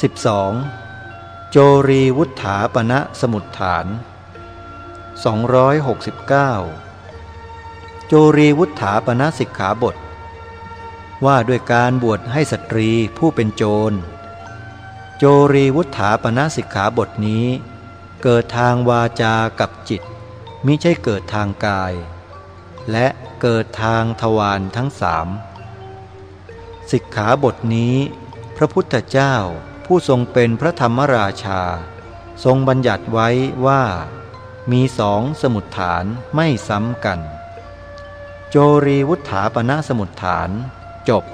12. โจรีวุฒาปณะสมุดฐาน 269 โจรีวุฒาปณะสิกขาบท ว่าด้วยการบวชให้สตรีผู้เป็นโจร โจรีวุฒาปณะสิกขาบทนี้ เกิดทางวาจากับจิต มิใช่เกิดทางกาย และเกิดทางทวารทั้งสามสิกขาบทนี้ พระพุทธเจ้า ผู้ทรงเป็นพระธรรมราชา ทรงบัญญัติไว้ว่า มีสองสมุดฐานไม่ซ้ำกัน โจรีวุฒาปณะสมุดฐานจบ